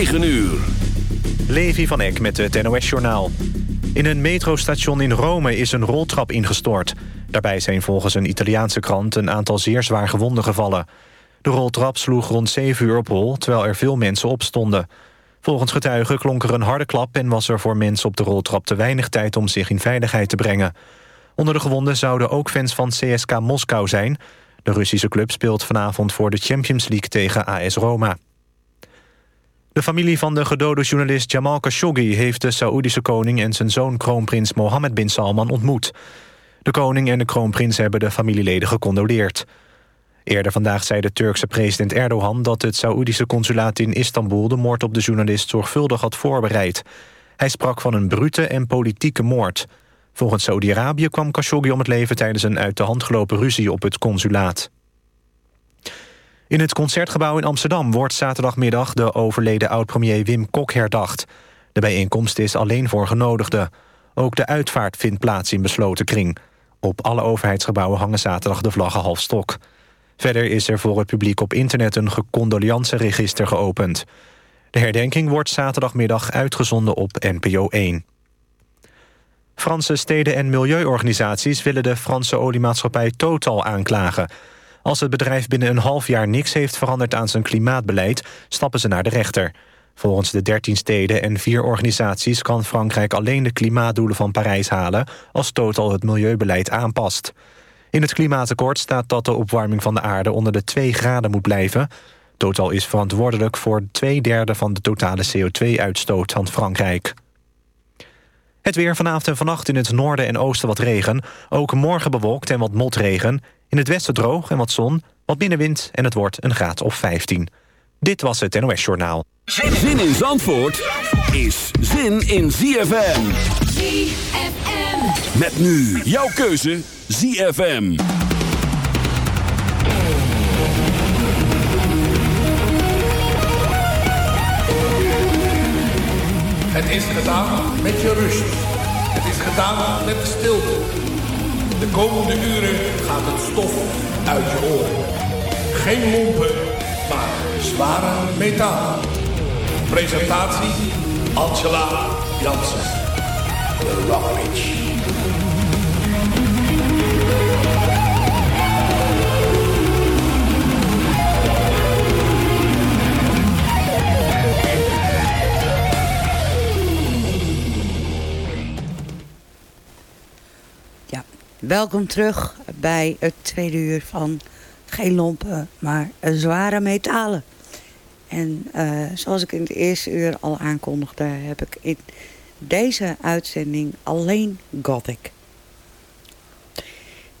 9 uur. Levi van Eck met het NOS-journaal. In een metrostation in Rome is een roltrap ingestort. Daarbij zijn volgens een Italiaanse krant een aantal zeer zwaar gewonden gevallen. De roltrap sloeg rond 7 uur op hol, terwijl er veel mensen opstonden. Volgens getuigen klonk er een harde klap... en was er voor mensen op de roltrap te weinig tijd om zich in veiligheid te brengen. Onder de gewonden zouden ook fans van CSK Moskou zijn. De Russische club speelt vanavond voor de Champions League tegen AS Roma. De familie van de gedode journalist Jamal Khashoggi... heeft de Saoedische koning en zijn zoon kroonprins Mohammed bin Salman ontmoet. De koning en de kroonprins hebben de familieleden gecondoleerd. Eerder vandaag zei de Turkse president Erdogan... dat het Saoedische consulaat in Istanbul de moord op de journalist zorgvuldig had voorbereid. Hij sprak van een brute en politieke moord. Volgens Saudi-Arabië kwam Khashoggi om het leven... tijdens een uit de hand gelopen ruzie op het consulaat. In het Concertgebouw in Amsterdam wordt zaterdagmiddag... de overleden oud-premier Wim Kok herdacht. De bijeenkomst is alleen voor genodigden. Ook de uitvaart vindt plaats in besloten kring. Op alle overheidsgebouwen hangen zaterdag de vlaggen half stok. Verder is er voor het publiek op internet een register geopend. De herdenking wordt zaterdagmiddag uitgezonden op NPO 1. Franse steden- en milieuorganisaties willen de Franse oliemaatschappij Total aanklagen. Als het bedrijf binnen een half jaar niks heeft veranderd aan zijn klimaatbeleid... stappen ze naar de rechter. Volgens de 13 steden en vier organisaties kan Frankrijk alleen de klimaatdoelen van Parijs halen... als Total het milieubeleid aanpast. In het klimaatakkoord staat dat de opwarming van de aarde onder de 2 graden moet blijven. Total is verantwoordelijk voor twee derde van de totale CO2-uitstoot van Frankrijk. Het weer vanavond en vannacht in het noorden en oosten wat regen. Ook morgen bewolkt en wat motregen. In het westen droog en wat zon, wat binnenwind en het wordt een graad of 15. Dit was het NOS Journaal. Zin in Zandvoort is zin in ZFM. ZFM. Met nu jouw keuze ZFM. Het is gedaan met je rust. Het is gedaan met stilte. De komende uren gaat het stof uit je oren. Geen lompen, maar zware metaal. Presentatie Angela Jansen. Rock welkom terug bij het tweede uur van geen lompen, maar zware metalen. En eh, zoals ik in het eerste uur al aankondigde, heb ik in deze uitzending alleen Gothic.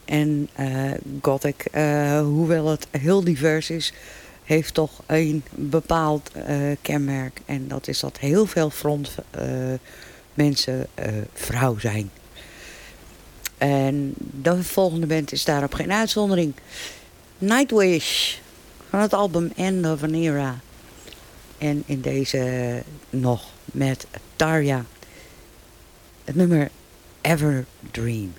En eh, Gothic, eh, hoewel het heel divers is, heeft toch een bepaald kenmerk. En dat is dat heel veel front mensen vrouw zijn. En de volgende band is daarop geen uitzondering. Nightwish van het album End of an Era. En in deze nog met Tarja. Het nummer Ever Dream.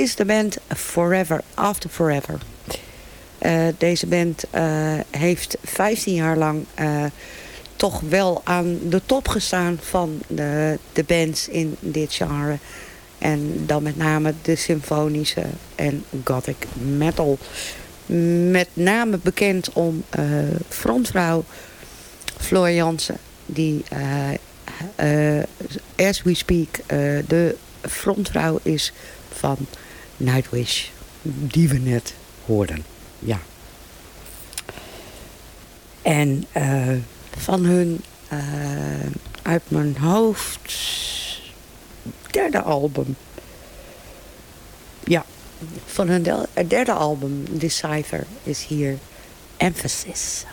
Is de band Forever After Forever. Eh, deze band heeft 15 jaar lang toch wel aan de top gestaan van de, de bands in dit genre. En dan met name de symfonische en gothic metal. Met name bekend om frontvrouw Floor Jansen die, as we speak, de frontvrouw is van Nightwish. Die we net hoorden. Ja. En van hun, uit mijn hoofd, derde album. Ja, van hun derde album, Decipher, is hier Emphasis.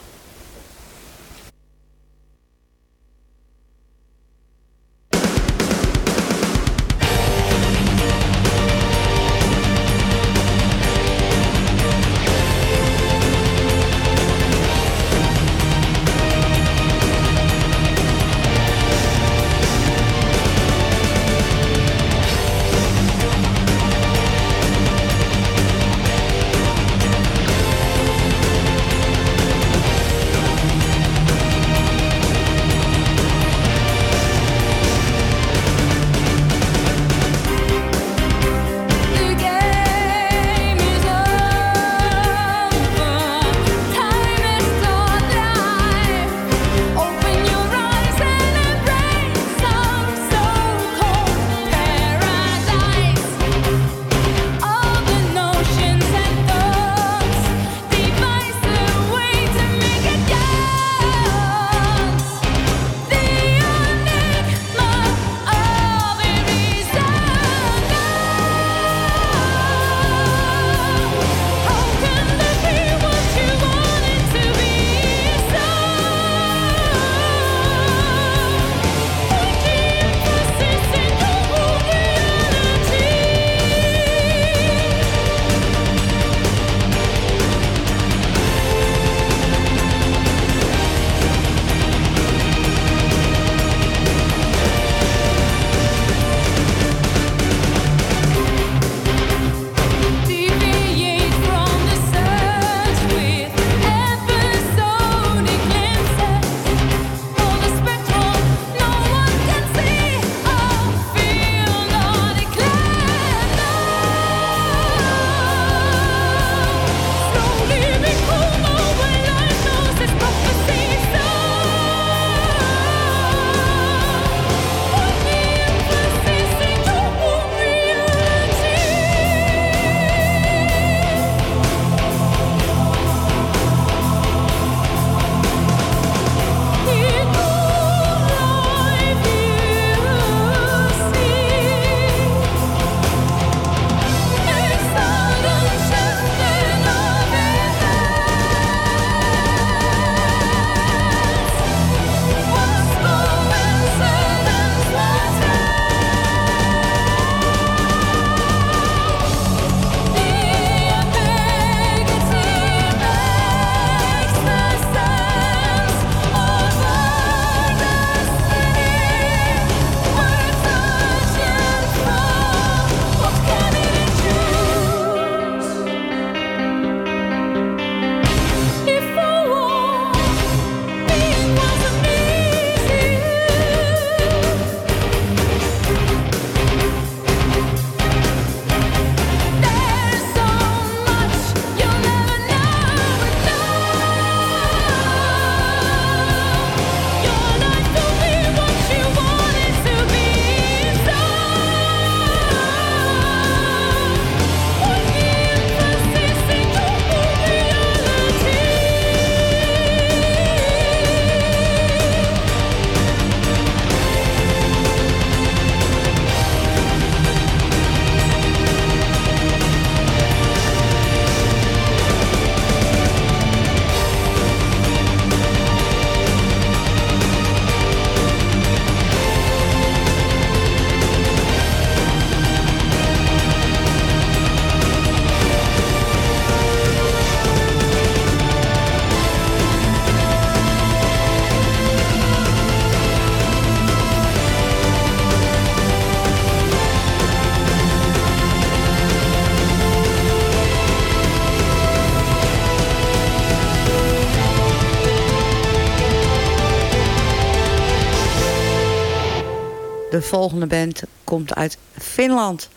De volgende band komt uit Finland.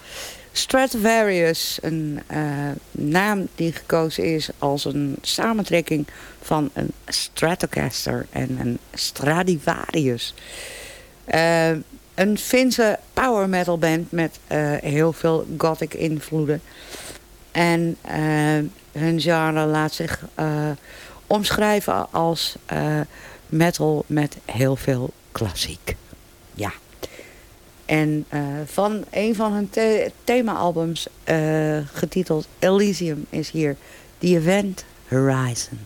Stratovarius, een eh, naam die gekozen is als een samentrekking van een Stratocaster en een Stradivarius. Eh, een Finse power metal band met eh, heel veel gothic invloeden. En hun genre laat zich omschrijven als metal met heel veel klassiek. En eh, van een van hun themaalbums, eh, getiteld Elysium, is hier The Event Horizon.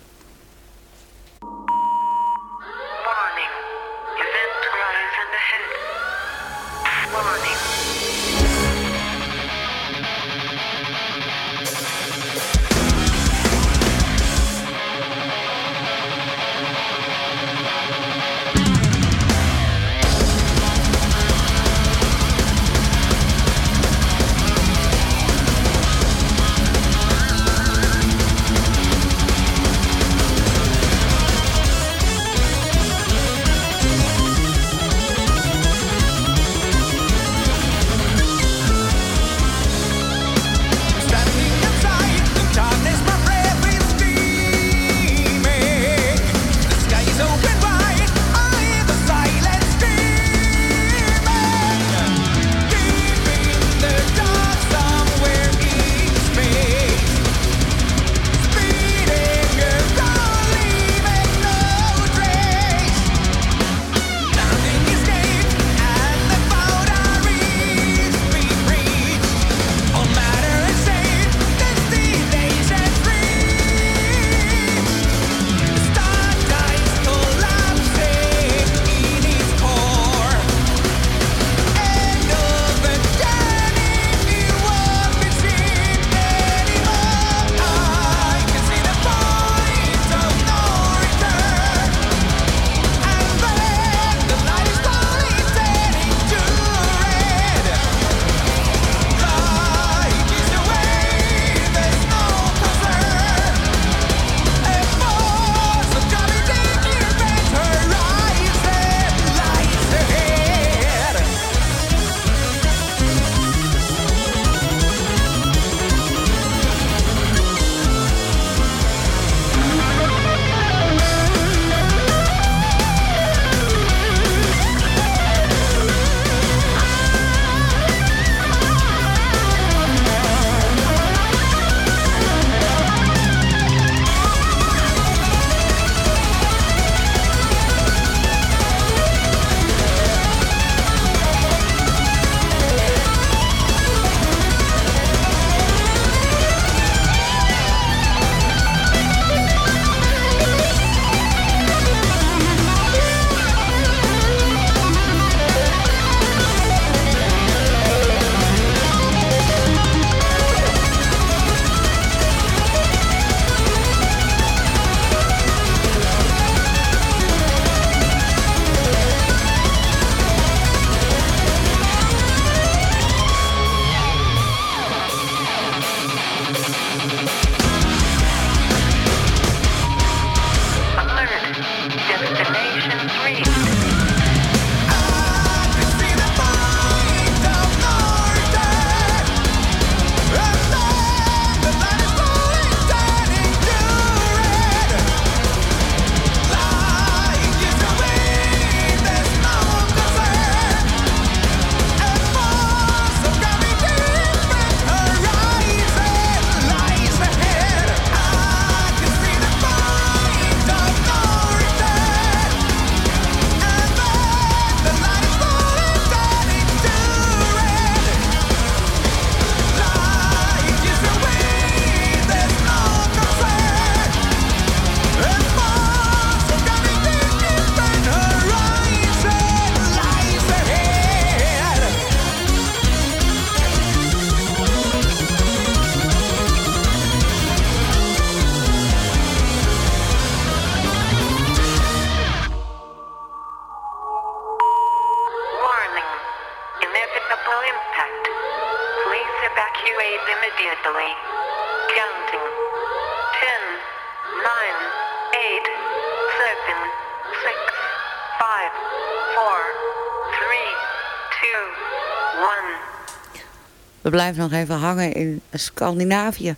We blijven nog even hangen in Scandinavië.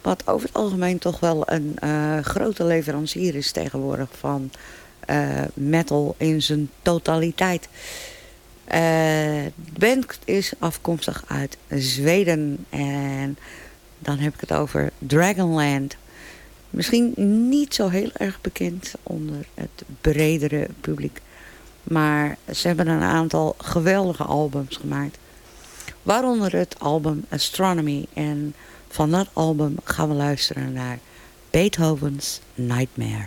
Wat over het algemeen toch wel een eh, grote leverancier is tegenwoordig van eh, metal in zijn totaliteit. Eh, de band is afkomstig uit Zweden en dan heb ik het over Dragonland. Misschien niet zo heel erg bekend onder het bredere publiek. Maar ze hebben een aantal geweldige albums gemaakt. Waaronder het album Astronomy. En van dat album gaan we luisteren naar Beethoven's Nightmare.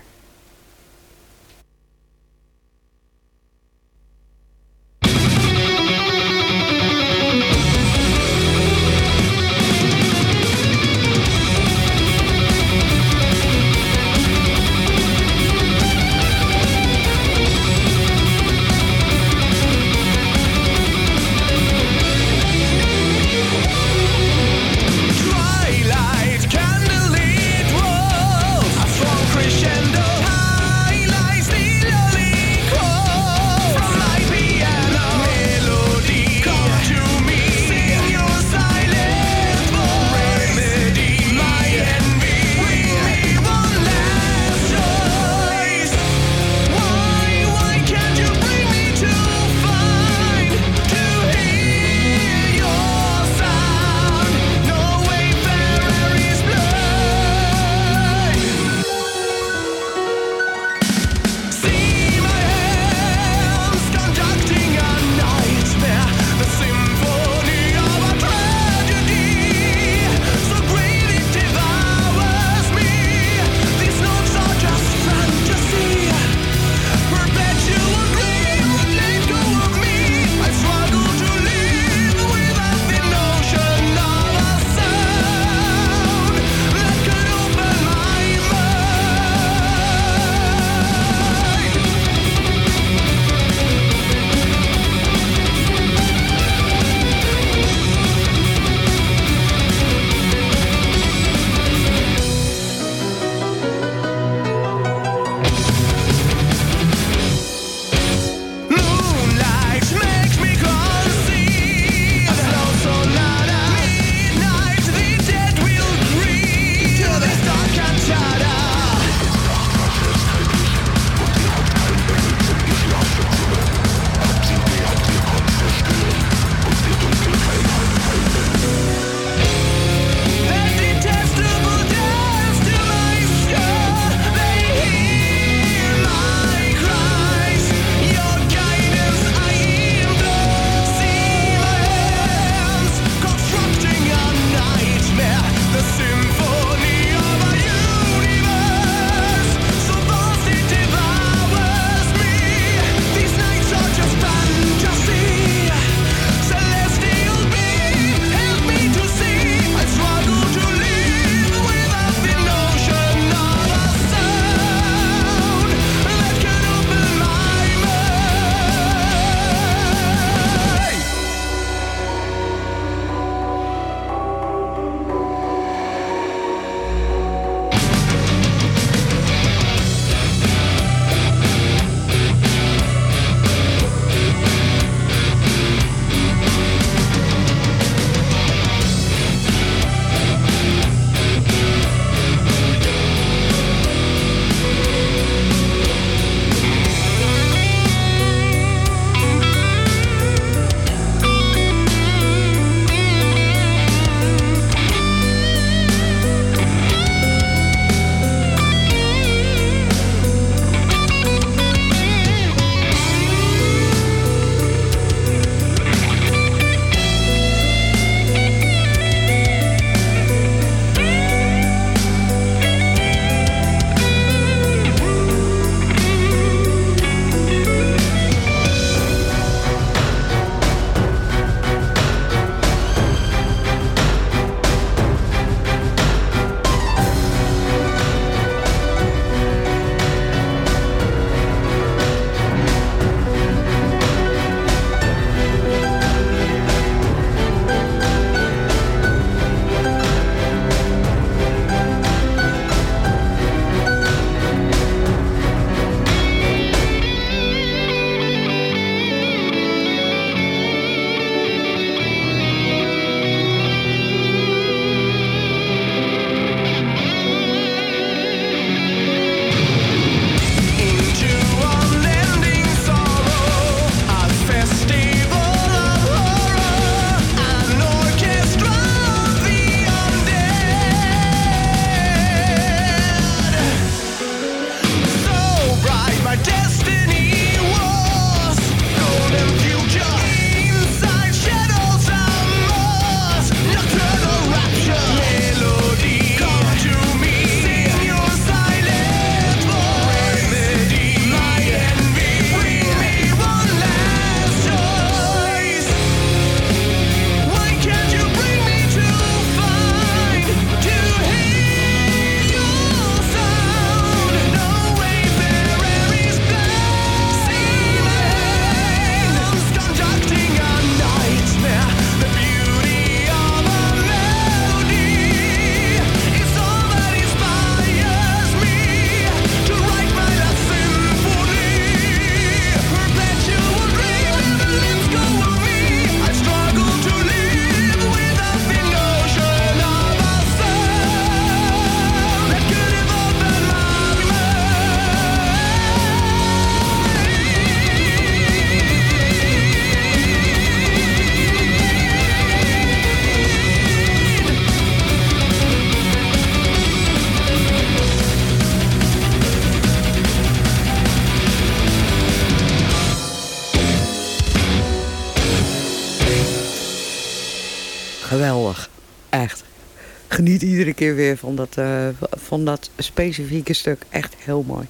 Keer weer van dat, eh, van dat specifieke stuk. Echt heel mooi.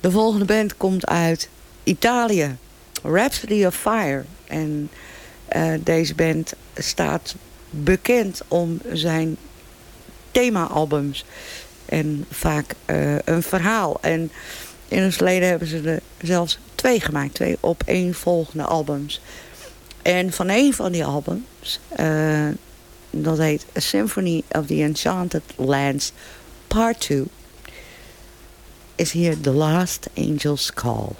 De volgende band komt uit Italië. Rhapsody of Fire. En eh, deze band staat bekend om zijn thema-albums. En vaak eh, een verhaal. En in het verleden hebben ze er zelfs twee gemaakt. Twee opeenvolgende albums. En van een van die albums, dat heet A Symphony of the Enchanted Lands Part 2, is hier The Last Angel's Call.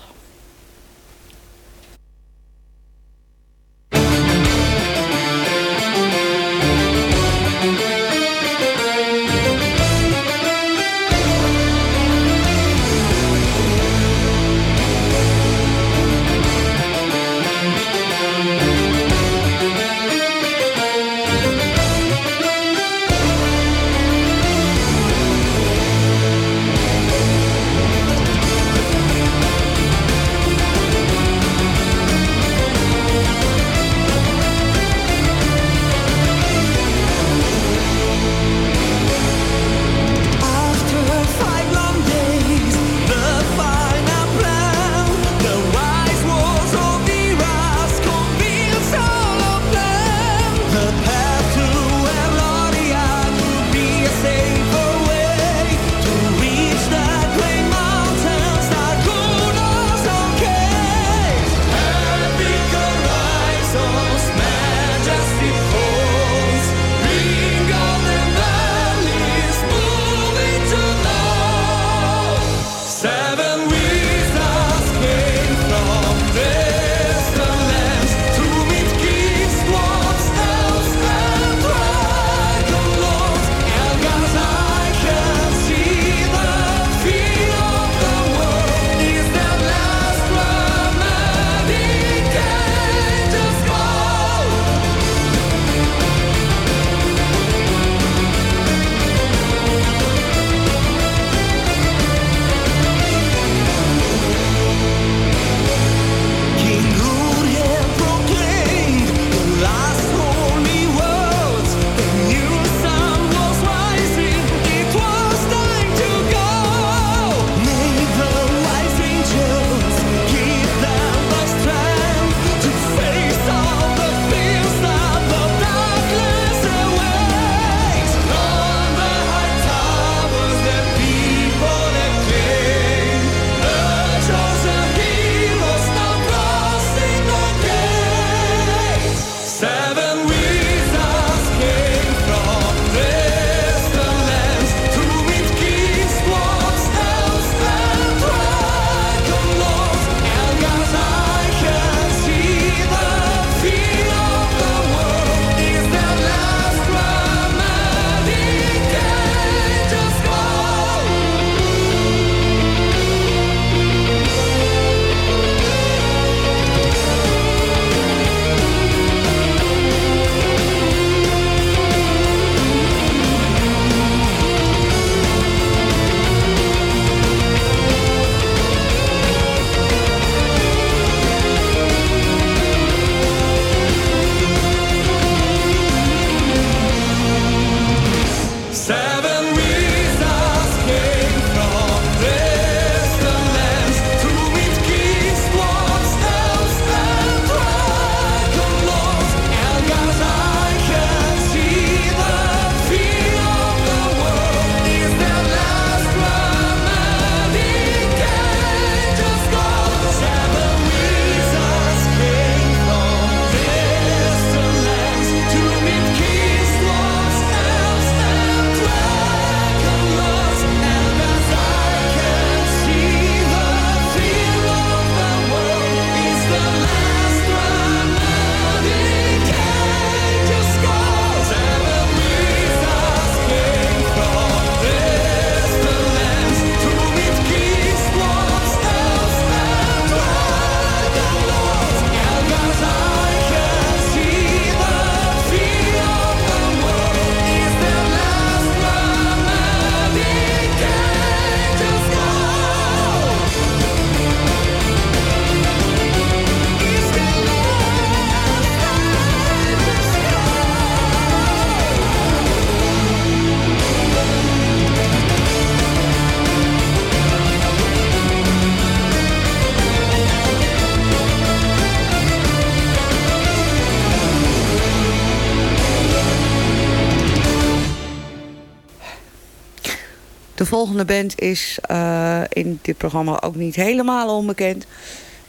Volgende band is eh, in dit programma ook niet helemaal onbekend.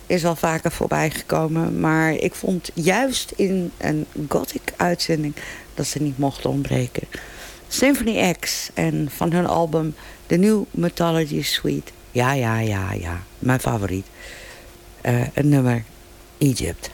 Is al vaker voorbij gekomen. Maar ik vond juist in een gothic uitzending dat ze niet mochten ontbreken. Symphony X en van hun album The New Mythology Suite. Ja, ja, ja, ja. Mijn favoriet. Eh, een nummer. Egypt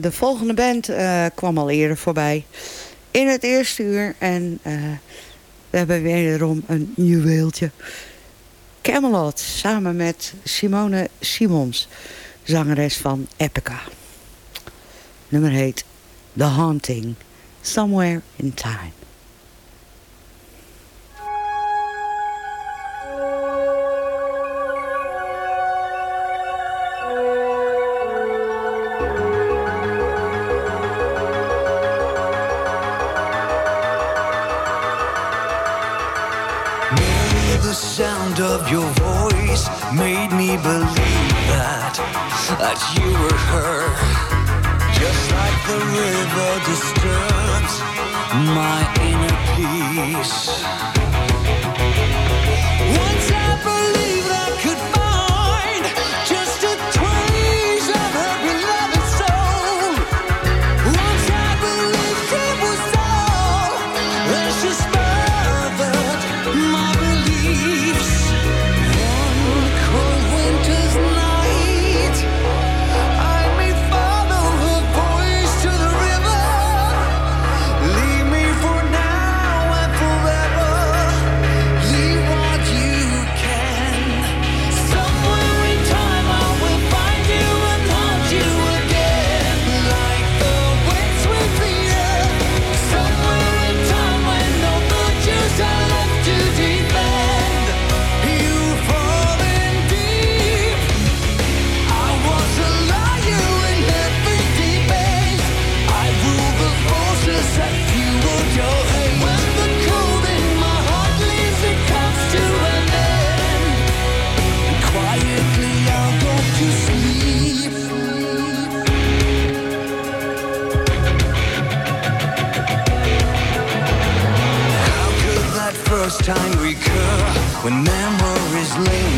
De volgende band eh, kwam al eerder voorbij in het eerste uur. En eh, we hebben wederom een juweeltje. Camelot samen met Simone Simons, zangeres van Epica. Nummer heet The Haunting, Somewhere in Time. of your voice made me believe that that you were her. Just like the river disturbs my inner peace. Once I believed. time recur when memories linger.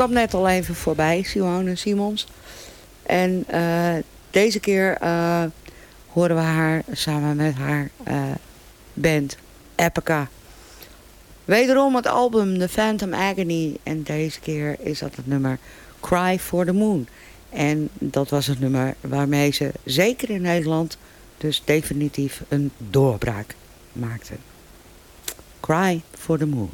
Kwam net al even voorbij, Simone Simons. En eh, deze keer eh, horen we haar samen met haar eh, band Epica. Wederom het album The Phantom Agony. En deze keer is dat het nummer Cry for the Moon. En dat was het nummer waarmee ze zeker in Nederland dus definitief een doorbraak maakten. Cry for the Moon.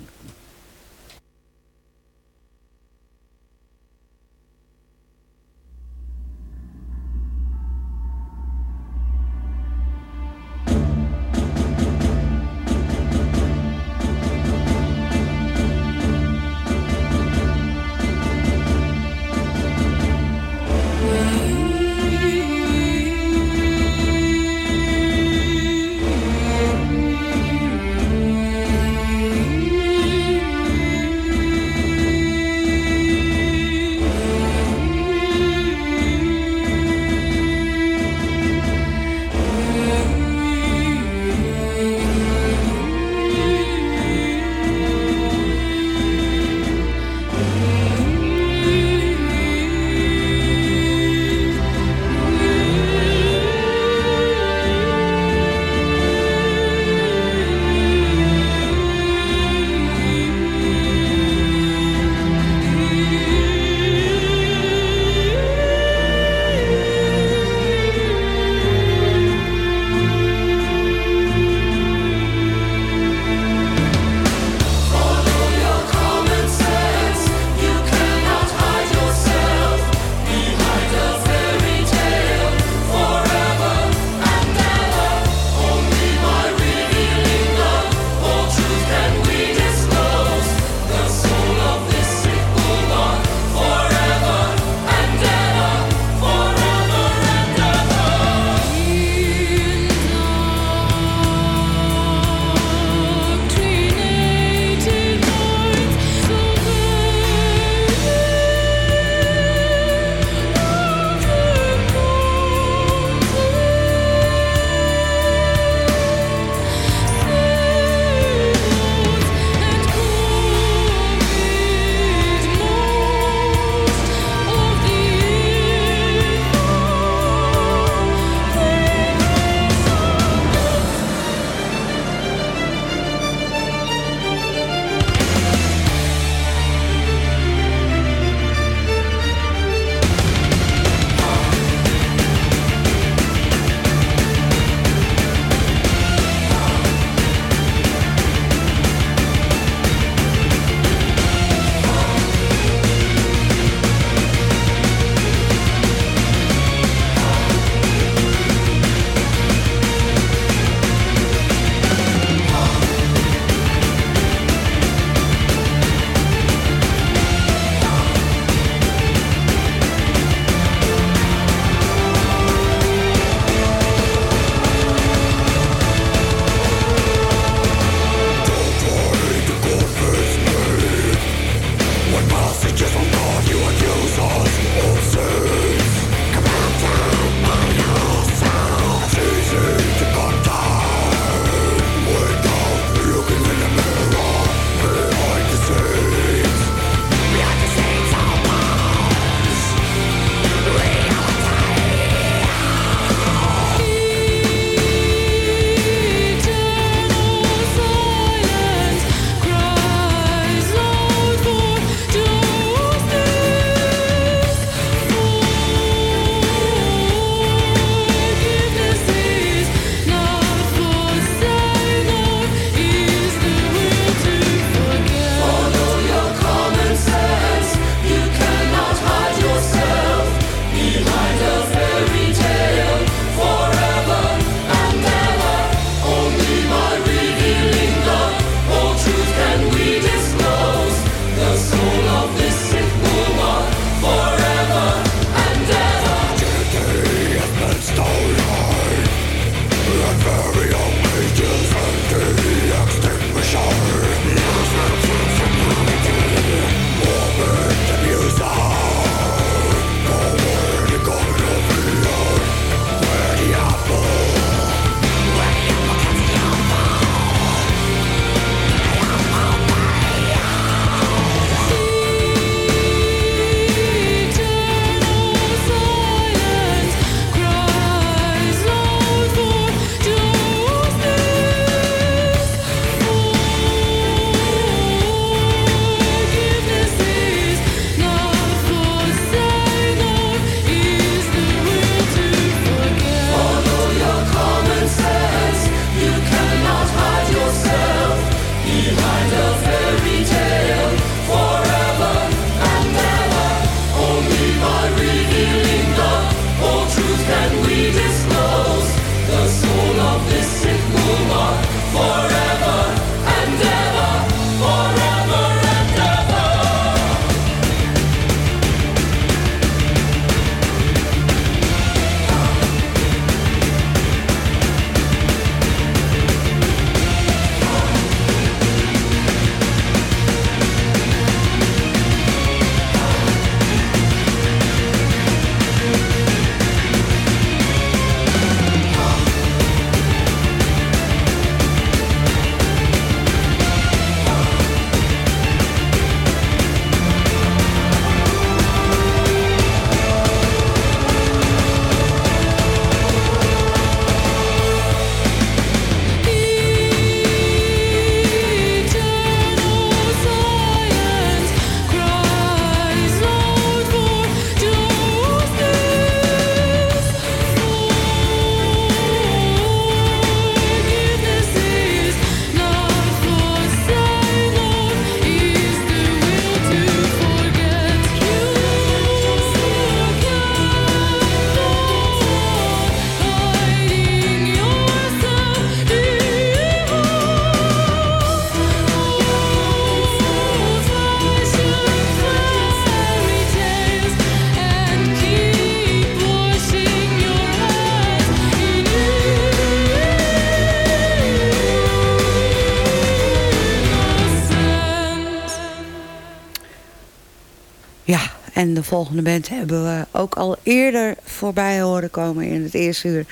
En de volgende band hebben we ook al eerder voorbij horen komen in het eerste uur.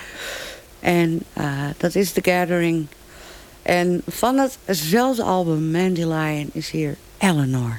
En eh, dat is The Gathering. En van hetzelfde album, Mandy Lion, is hier. Eleanor,